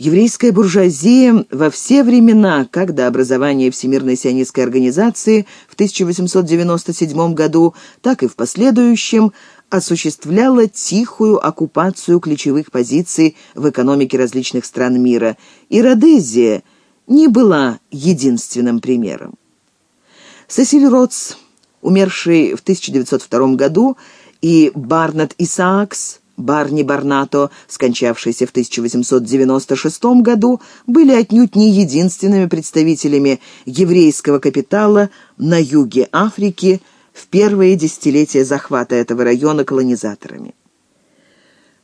Еврейская буржуазия во все времена, как до образования Всемирной сионистской организации в 1897 году, так и в последующем, осуществляла тихую оккупацию ключевых позиций в экономике различных стран мира, и Родезия не была единственным примером. Сесиль Ротс, умерший в 1902 году, и Барнет Исаакс, Барни Барнато, скончавшийся в 1896 году, были отнюдь не единственными представителями еврейского капитала на юге Африки в первые десятилетия захвата этого района колонизаторами.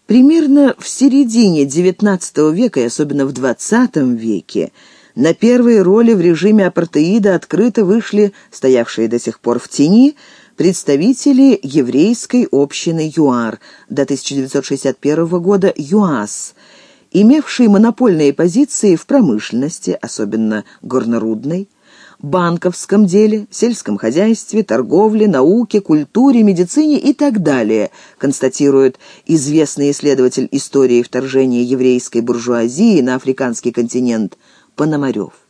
Примерно в середине XIX века и особенно в XX веке на первые роли в режиме апартеида открыто вышли, стоявшие до сих пор в тени, представители еврейской общины ЮАР, до 1961 года ЮАС, имевшие монопольные позиции в промышленности, особенно горнорудной, банковском деле, сельском хозяйстве, торговле, науке, культуре, медицине и так далее, констатирует известный исследователь истории вторжения еврейской буржуазии на африканский континент Пономарев.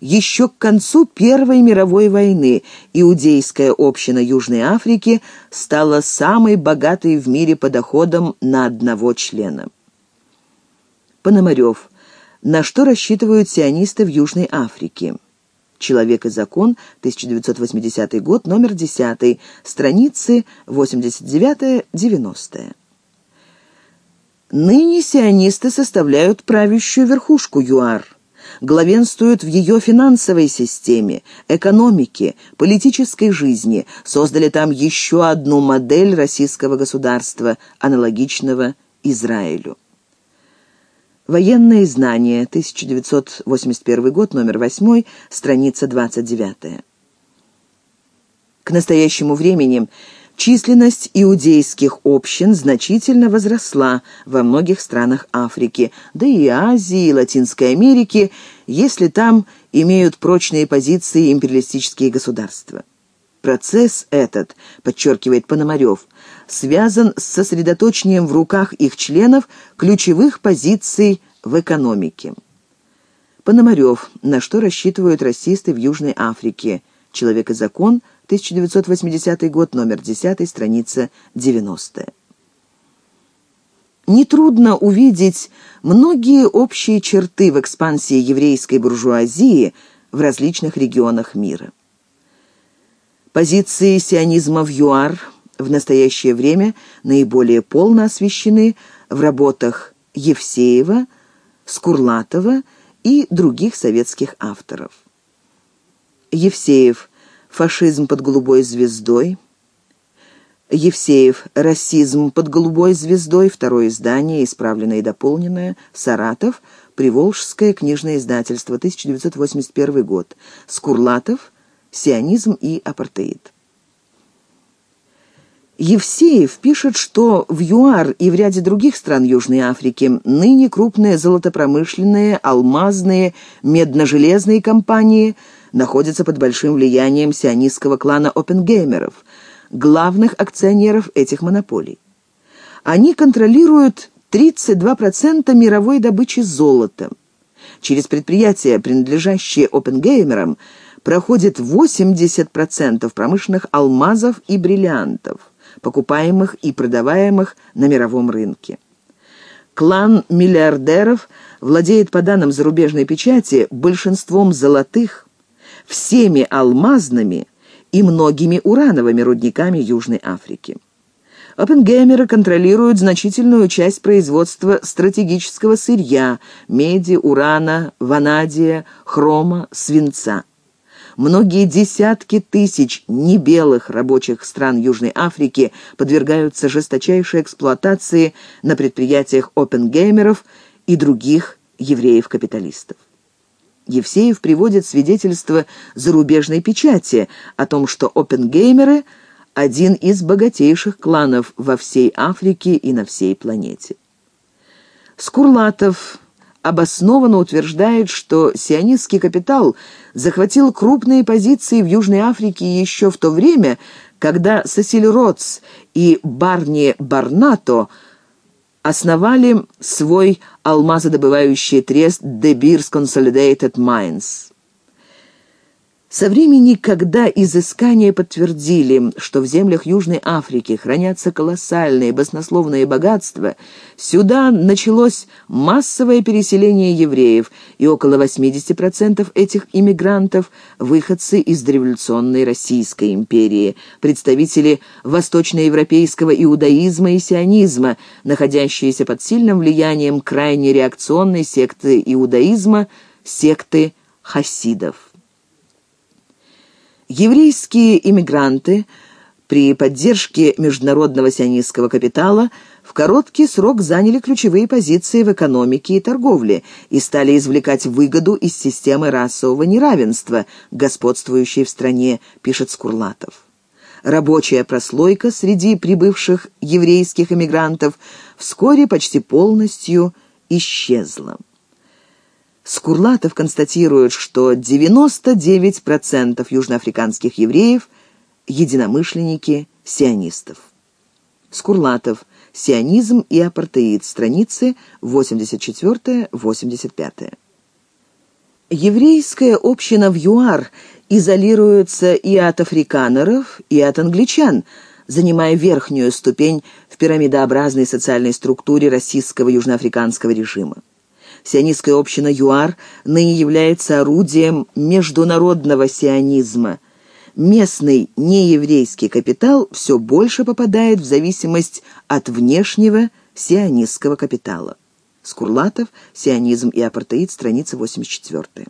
Еще к концу Первой мировой войны иудейская община Южной Африки стала самой богатой в мире по доходам на одного члена. Пономарев. На что рассчитывают сионисты в Южной Африке? «Человек и закон», 1980 год, номер 10, страницы 89-90. Ныне сионисты составляют правящую верхушку ЮАР – главенствуют в ее финансовой системе, экономике, политической жизни, создали там еще одну модель российского государства, аналогичного Израилю. Военные знания, 1981 год, номер 8, страница 29. К настоящему времени Численность иудейских общин значительно возросла во многих странах Африки, да и Азии и Латинской Америки, если там имеют прочные позиции империалистические государства. Процесс этот, подчеркивает Пономарев, связан с сосредоточением в руках их членов ключевых позиций в экономике. Пономарев, на что рассчитывают расисты в Южной Африке, «Человек и закон», 1980 год, номер 10, страница 90. Нетрудно увидеть многие общие черты в экспансии еврейской буржуазии в различных регионах мира. Позиции сионизма в ЮАР в настоящее время наиболее полно освещены в работах Евсеева, Скурлатова и других советских авторов. Евсеев «Фашизм под голубой звездой», Евсеев «Расизм под голубой звездой», второе издание, исправленное и дополненное, Саратов, Приволжское книжное издательство, 1981 год, Скурлатов, «Сионизм и апартеид». Евсеев пишет, что в ЮАР и в ряде других стран Южной Африки ныне крупные золотопромышленные, алмазные, медно-железные компании – находятся под большим влиянием сионистского клана опенгеймеров, главных акционеров этих монополий. Они контролируют 32% мировой добычи золота. Через предприятия, принадлежащие опенгеймерам, проходит 80% промышленных алмазов и бриллиантов, покупаемых и продаваемых на мировом рынке. Клан миллиардеров владеет, по данным зарубежной печати, большинством золотых, всеми алмазными и многими урановыми рудниками Южной Африки. Оппенгеймеры контролируют значительную часть производства стратегического сырья – меди, урана, ванадия, хрома, свинца. Многие десятки тысяч небелых рабочих стран Южной Африки подвергаются жесточайшей эксплуатации на предприятиях оппенгеймеров и других евреев-капиталистов. Евсеев приводит свидетельство зарубежной печати о том, что опенгеймеры – один из богатейших кланов во всей Африке и на всей планете. Скурлатов обоснованно утверждает, что сионистский капитал захватил крупные позиции в Южной Африке еще в то время, когда Сесиль Ротс и Барни Барнато основали свой алмазодобывающий трест De Beers Consolidated Mines. Со времени, когда изыскания подтвердили, что в землях Южной Африки хранятся колоссальные баснословные богатства, сюда началось массовое переселение евреев, и около 80% этих иммигрантов – выходцы из дореволюционной Российской империи, представители восточноевропейского иудаизма и сионизма, находящиеся под сильным влиянием крайне реакционной секты иудаизма – секты хасидов. Еврейские иммигранты при поддержке международного сионистского капитала в короткий срок заняли ключевые позиции в экономике и торговле и стали извлекать выгоду из системы расового неравенства, господствующей в стране, пишет Скурлатов. Рабочая прослойка среди прибывших еврейских эмигрантов вскоре почти полностью исчезла. Скурлатов констатирует, что 99% южноафриканских евреев – единомышленники сионистов. Скурлатов. Сионизм и апартеид. Страницы 84-85. Еврейская община в ЮАР изолируется и от африканеров, и от англичан, занимая верхнюю ступень в пирамидообразной социальной структуре российского южноафриканского режима. Сионистская община ЮАР ныне является орудием международного сионизма. Местный нееврейский капитал все больше попадает в зависимость от внешнего сионистского капитала. Скурлатов, «Сионизм и апартеид», страница 84.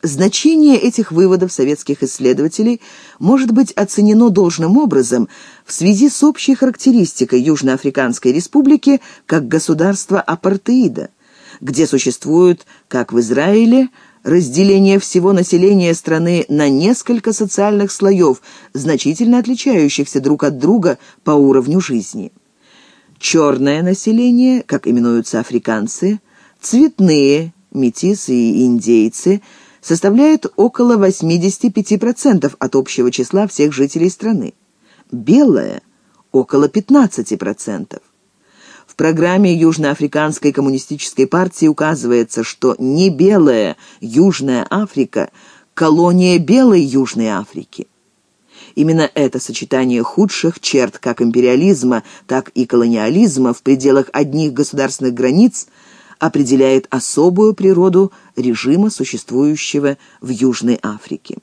Значение этих выводов советских исследователей может быть оценено должным образом в связи с общей характеристикой Южноафриканской республики как государства апартеида – где существует, как в Израиле, разделение всего населения страны на несколько социальных слоев, значительно отличающихся друг от друга по уровню жизни. Черное население, как именуются африканцы, цветные, метисы и индейцы, составляют около 85% от общего числа всех жителей страны. Белое – около 15%. В программе Южноафриканской коммунистической партии указывается, что не белая Южная Африка – колония белой Южной Африки. Именно это сочетание худших черт как империализма, так и колониализма в пределах одних государственных границ определяет особую природу режима, существующего в Южной Африке.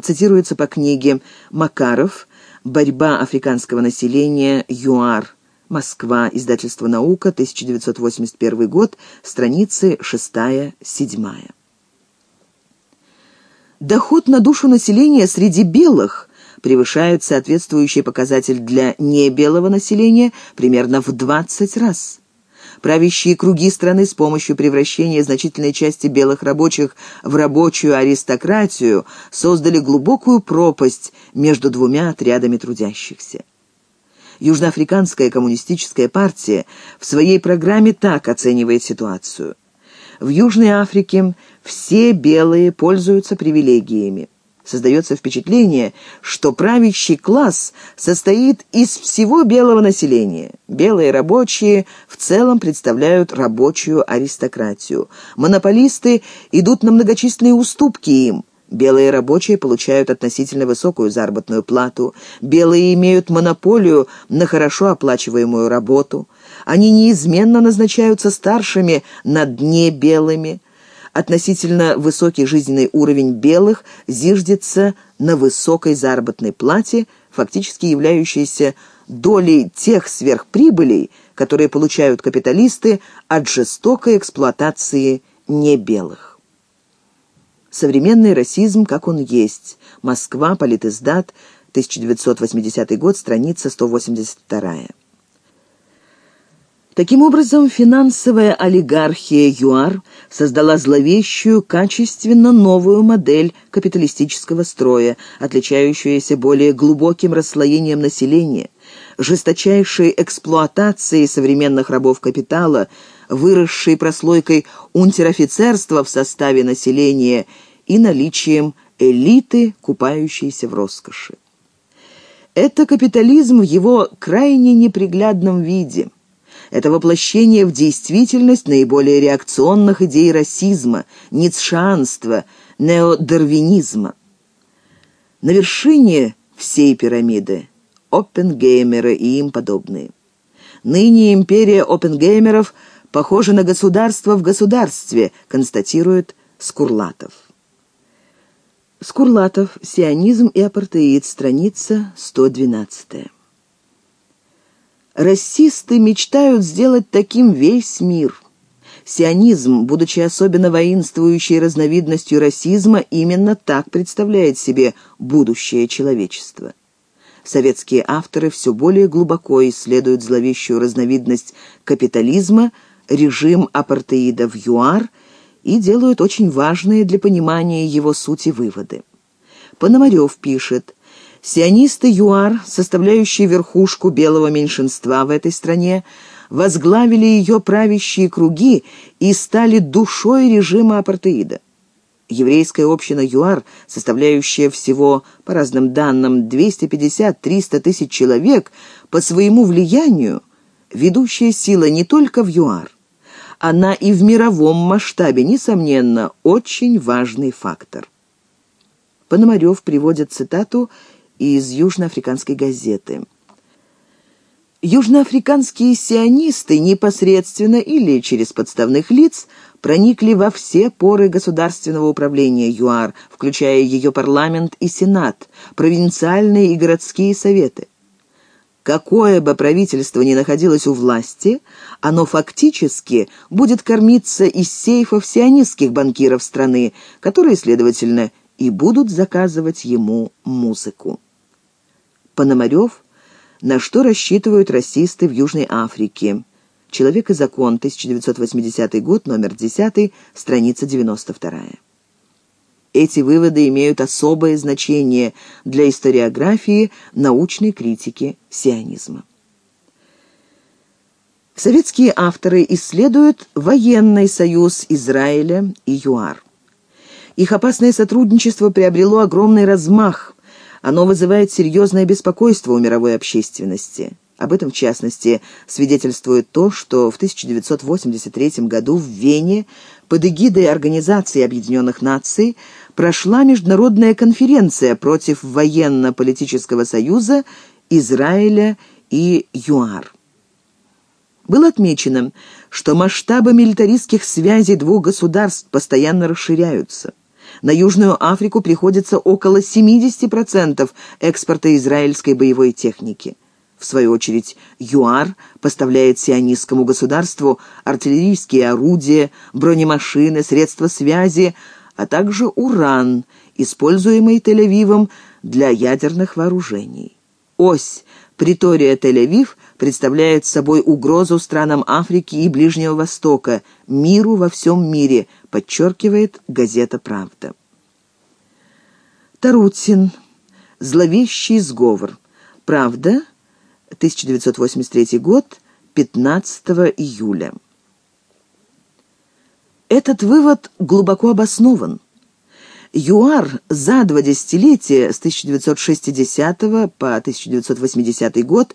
Цитируется по книге «Макаров. Борьба африканского населения. ЮАР. Москва. Издательство «Наука», 1981 год, страницы 6-7. Доход на душу населения среди белых превышает соответствующий показатель для небелого населения примерно в 20 раз. Правящие круги страны с помощью превращения значительной части белых рабочих в рабочую аристократию создали глубокую пропасть между двумя отрядами трудящихся. Южноафриканская коммунистическая партия в своей программе так оценивает ситуацию. В Южной Африке все белые пользуются привилегиями. Создается впечатление, что правящий класс состоит из всего белого населения. Белые рабочие в целом представляют рабочую аристократию. Монополисты идут на многочисленные уступки им. Белые рабочие получают относительно высокую заработную плату. Белые имеют монополию на хорошо оплачиваемую работу. Они неизменно назначаются старшими над небелыми. Относительно высокий жизненный уровень белых зиждется на высокой заработной плате, фактически являющейся долей тех сверхприбылей, которые получают капиталисты от жестокой эксплуатации небелых. Современный расизм, как он есть. Москва, Политиздат, 1980 год, страница 182. Таким образом, финансовая олигархия ЮАР создала зловещую, качественно новую модель капиталистического строя, отличающуюся более глубоким расслоением населения, жесточайшей эксплуатацией современных рабов капитала – выросшей прослойкой унтер-офицерства в составе населения и наличием элиты, купающейся в роскоши. Это капитализм в его крайне неприглядном виде. Это воплощение в действительность наиболее реакционных идей расизма, ницшанства, неодарвинизма. На вершине всей пирамиды Оппенгеймеры и им подобные. Ныне империя оппенгеймеров похожа на государство в государстве, констатирует Скурлатов. Скурлатов. Сионизм и апартеид. Страница 112. Расисты мечтают сделать таким весь мир. Сионизм, будучи особенно воинствующей разновидностью расизма, именно так представляет себе будущее человечества. Советские авторы все более глубоко исследуют зловещую разновидность капитализма, режим апартеида в ЮАР и делают очень важные для понимания его сути выводы. Пономарев пишет, «Сионисты ЮАР, составляющие верхушку белого меньшинства в этой стране, возглавили ее правящие круги и стали душой режима апартеида. Еврейская община ЮАР, составляющая всего, по разным данным, 250-300 тысяч человек, по своему влиянию, ведущая сила не только в ЮАР. Она и в мировом масштабе, несомненно, очень важный фактор. Пономарев приводит цитату из Южноафриканской газеты. Южноафриканские сионисты непосредственно или через подставных лиц проникли во все поры государственного управления ЮАР, включая ее парламент и сенат, провинциальные и городские советы. Какое бы правительство ни находилось у власти, оно фактически будет кормиться из сейфов сионистских банкиров страны, которые, следовательно, и будут заказывать ему музыку. Пономарев, на что рассчитывают расисты в Южной Африке. «Человек и закон», 1980 год, номер 10, страница 92. Эти выводы имеют особое значение для историографии научной критики сионизма. Советские авторы исследуют военный союз Израиля и ЮАР. Их опасное сотрудничество приобрело огромный размах. Оно вызывает серьезное беспокойство у мировой общественности. Об этом, в частности, свидетельствует то, что в 1983 году в Вене под эгидой Организации Объединенных Наций прошла международная конференция против военно-политического союза Израиля и ЮАР. Было отмечено, что масштабы милитаристских связей двух государств постоянно расширяются. На Южную Африку приходится около 70% экспорта израильской боевой техники. В свою очередь, ЮАР поставляет сионистскому государству артиллерийские орудия, бронемашины, средства связи, а также уран, используемый Тель-Авивом для ядерных вооружений. Ось Притория-Тель-Авив представляет собой угрозу странам Африки и Ближнего Востока, миру во всем мире, подчеркивает газета «Правда». Тарутин. Зловещий сговор. Правда. 1983 год, 15 июля. Этот вывод глубоко обоснован. ЮАР за два десятилетия с 1960 по 1980 год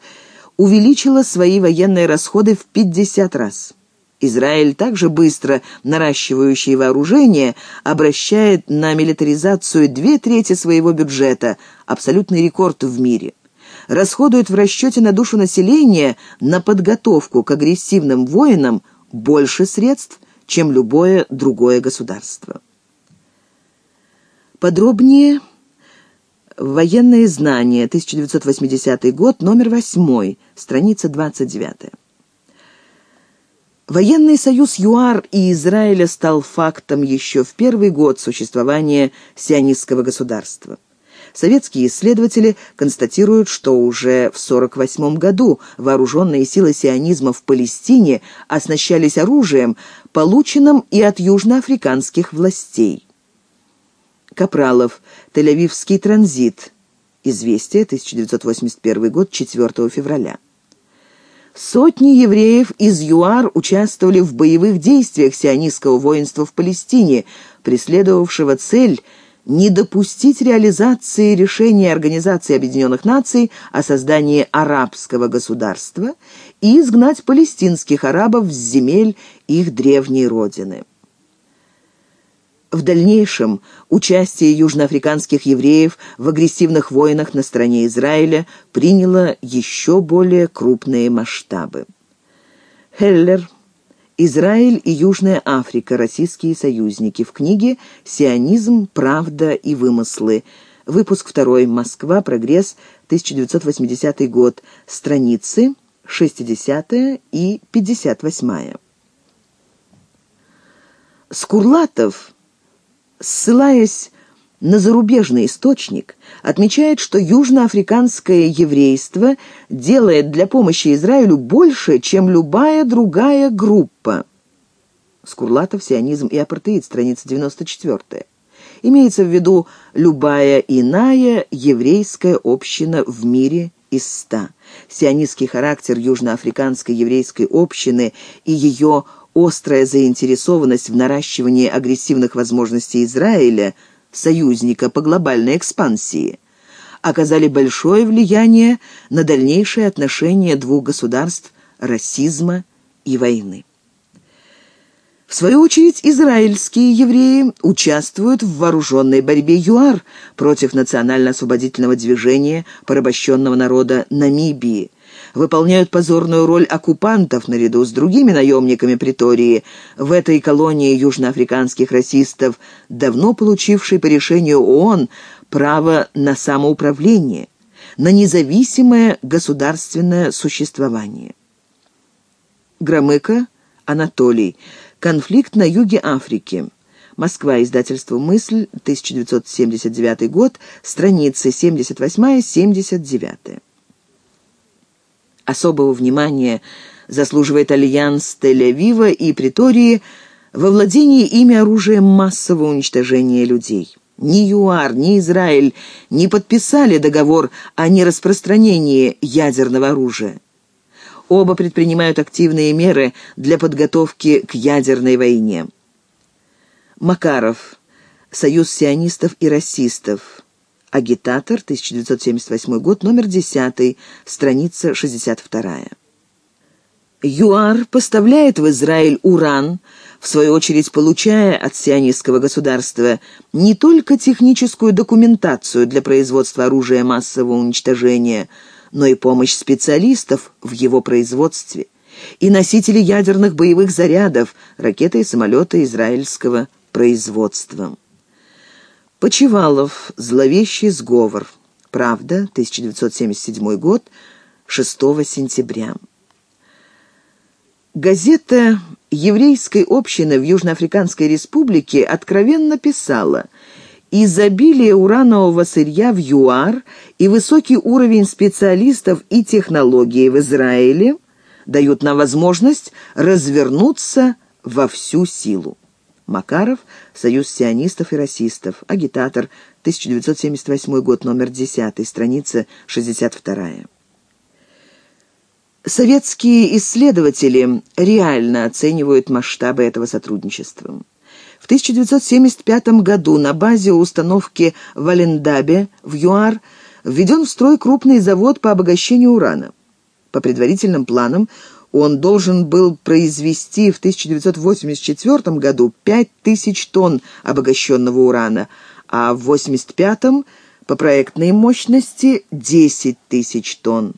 увеличила свои военные расходы в 50 раз. Израиль, также быстро наращивающий вооружение, обращает на милитаризацию две трети своего бюджета, абсолютный рекорд в мире – расходует в расчете на душу населения на подготовку к агрессивным воинам больше средств, чем любое другое государство. Подробнее «Военные знания», 1980 год, номер 8, страница 29. Военный союз ЮАР и Израиля стал фактом еще в первый год существования сионистского государства. Советские исследователи констатируют, что уже в 1948 году вооруженные силы сионизма в Палестине оснащались оружием, полученным и от южноафриканских властей. Капралов. Тель-Авивский транзит. Известие, 1981 год, 4 февраля. Сотни евреев из ЮАР участвовали в боевых действиях сионистского воинства в Палестине, преследовавшего цель – не допустить реализации решения Организации Объединенных Наций о создании арабского государства и изгнать палестинских арабов с земель их древней родины. В дальнейшем участие южноафриканских евреев в агрессивных войнах на стороне Израиля приняло еще более крупные масштабы. Хеллер «Израиль и Южная Африка. Российские союзники» в книге «Сионизм, правда и вымыслы». Выпуск 2. Москва. Прогресс. 1980 год. Страницы 60 и 58. Скурлатов, ссылаясь на зарубежный источник, отмечает, что южноафриканское еврейство делает для помощи Израилю больше, чем любая другая группа. Скурлатов, сионизм и апартеид, страница 94. Имеется в виду любая иная еврейская община в мире из ста. Сионистский характер южноафриканской еврейской общины и ее острая заинтересованность в наращивании агрессивных возможностей Израиля – союзника по глобальной экспансии, оказали большое влияние на дальнейшие отношения двух государств расизма и войны. В свою очередь, израильские евреи участвуют в вооруженной борьбе ЮАР против национально-освободительного движения порабощенного народа Намибии, выполняют позорную роль оккупантов наряду с другими наемниками Притории. В этой колонии южноафриканских расистов, давно получившей по решению ООН право на самоуправление, на независимое государственное существование. Громыко, Анатолий. Конфликт на юге Африки. Москва. Издательство «Мысль», 1979 год, страницы 78-79. Особого внимания заслуживает альянс Тель-Авива и Притории во владении ими оружием массового уничтожения людей. Ни ЮАР, ни Израиль не подписали договор о нераспространении ядерного оружия. Оба предпринимают активные меры для подготовки к ядерной войне. Макаров. Союз сионистов и расистов. Агитатор, 1978 год, номер 10, страница 62. ЮАР поставляет в Израиль уран, в свою очередь получая от сионистского государства не только техническую документацию для производства оружия массового уничтожения, но и помощь специалистов в его производстве и носители ядерных боевых зарядов, ракеты и самолеты израильского производства. Почевалов. Зловещий сговор. Правда. 1977 год. 6 сентября. Газета еврейской общины в Южноафриканской республике откровенно писала «Изобилие уранового сырья в ЮАР и высокий уровень специалистов и технологий в Израиле дают нам возможность развернуться во всю силу». Макаров, Союз сионистов и расистов, агитатор, 1978 год, номер 10, страница 62. Советские исследователи реально оценивают масштабы этого сотрудничества. В 1975 году на базе установки в Алендабе в ЮАР введен в строй крупный завод по обогащению урана. По предварительным планам он должен был произвести в 1984 году 5000 тонн обогащенного урана, а в 1985 по проектной мощности 10 тысяч тонн.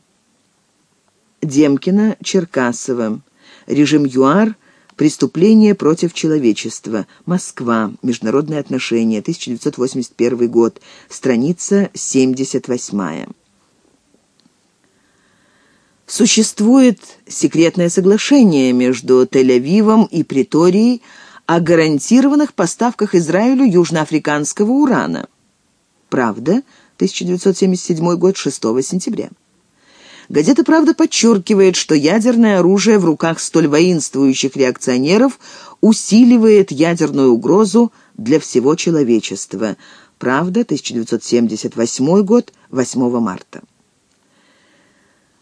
Демкина, Черкасова. Режим ЮАР. Преступление против человечества. Москва. Международные отношения. 1981 год. Страница 78. Существует секретное соглашение между Тель-Авивом и Приторией о гарантированных поставках Израилю южноафриканского урана. Правда, 1977 год, 6 сентября. Газета «Правда» подчеркивает, что ядерное оружие в руках столь воинствующих реакционеров усиливает ядерную угрозу для всего человечества. «Правда», 1978 год, 8 марта.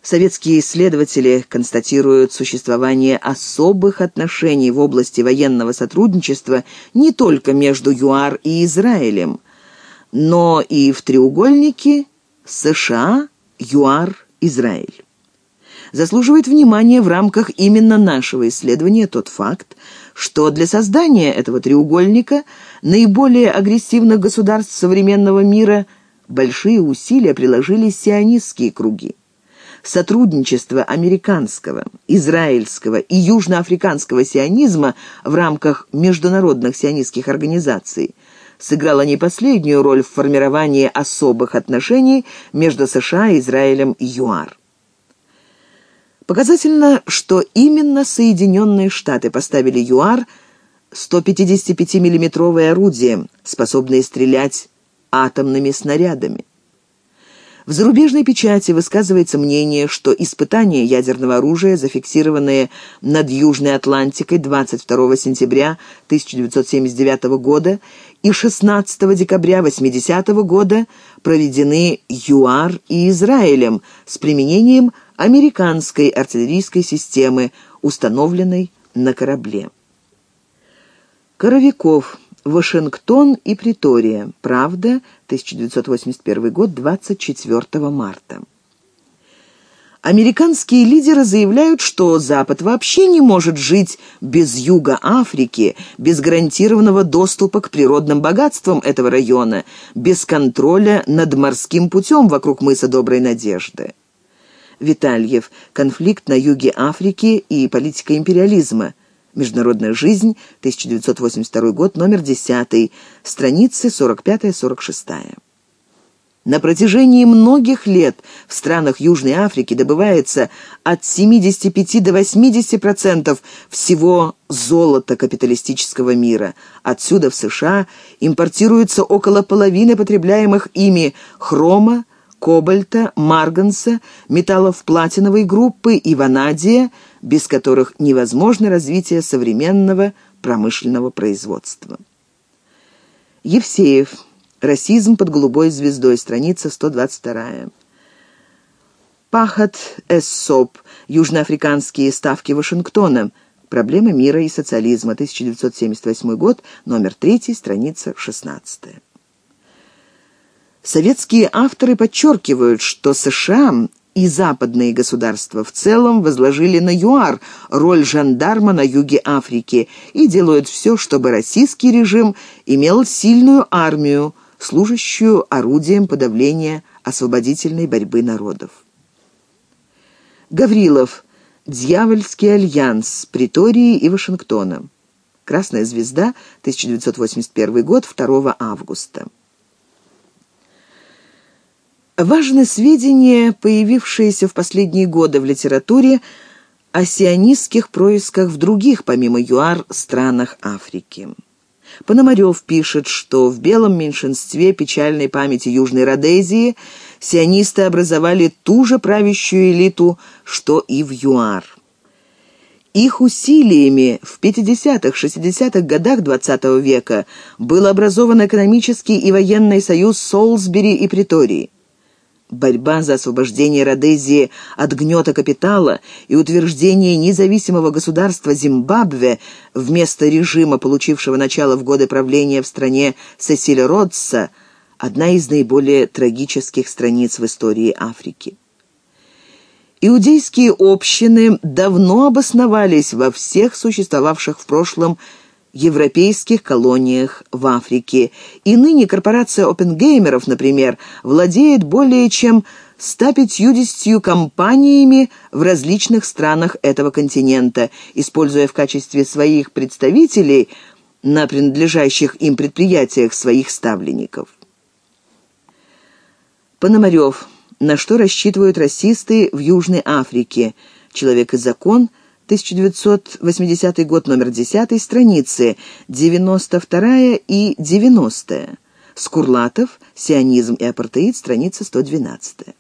Советские исследователи констатируют существование особых отношений в области военного сотрудничества не только между ЮАР и Израилем, но и в треугольнике США, ЮАР, Израиль. Заслуживает внимания в рамках именно нашего исследования тот факт, что для создания этого треугольника наиболее агрессивных государств современного мира большие усилия приложили сионистские круги. Сотрудничество американского, израильского и южноафриканского сионизма в рамках международных сионистских организаций сыграло не последнюю роль в формировании особых отношений между США, Израилем и ЮАР. Показательно, что именно Соединенные Штаты поставили ЮАР 155 миллиметровое орудие, способное стрелять атомными снарядами. В зарубежной печати высказывается мнение, что испытания ядерного оружия, зафиксированные над Южной Атлантикой 22 сентября 1979 года и 16 декабря 1980 года, проведены ЮАР и Израилем с применением американской артиллерийской системы, установленной на корабле. Коровиков. Вашингтон и Притория. Правда. 1981 год. 24 марта. Американские лидеры заявляют, что Запад вообще не может жить без Юга Африки, без гарантированного доступа к природным богатствам этого района, без контроля над морским путем вокруг мыса Доброй Надежды. Витальев. Конфликт на юге Африки и политика империализма. Международная жизнь. 1982 год. Номер 10. Страницы 45-46. На протяжении многих лет в странах Южной Африки добывается от 75 до 80% всего золота капиталистического мира. Отсюда в США импортируется около половины потребляемых ими хрома, кобальта, марганца, металлов платиновой группы и ванадия, без которых невозможно развитие современного промышленного производства. Евсеев. Расизм под голубой звездой. Страница 122. Пахат Эссоп. Южноафриканские ставки Вашингтона. Проблема мира и социализма. 1978 год. Номер 3. Страница 16. Советские авторы подчеркивают, что США и западные государства в целом возложили на ЮАР роль жандарма на юге Африки и делают все, чтобы российский режим имел сильную армию, служащую орудием подавления освободительной борьбы народов. Гаврилов. Дьявольский альянс. Притории и Вашингтона. Красная звезда. 1981 год. 2 августа. Важны сведения, появившиеся в последние годы в литературе о сионистских происках в других, помимо ЮАР, странах Африки. Пономарев пишет, что в белом меньшинстве печальной памяти Южной Родезии сионисты образовали ту же правящую элиту, что и в ЮАР. Их усилиями в 50-60-х годах XX века был образован экономический и военный союз Солсбери и Притории. Борьба за освобождение Родезии от гнета капитала и утверждение независимого государства Зимбабве вместо режима, получившего начало в годы правления в стране Сесиля Родса, одна из наиболее трагических страниц в истории Африки. Иудейские общины давно обосновались во всех существовавших в прошлом европейских колониях в Африке. И ныне корпорация опенгеймеров, например, владеет более чем 150 компаниями в различных странах этого континента, используя в качестве своих представителей на принадлежащих им предприятиях своих ставленников. Пономарев. На что рассчитывают расисты в Южной Африке? Человек и закон – 1980 год, номер 10, страницы 92 и 90. Скурлатов, «Сионизм и апартеид», страница 112.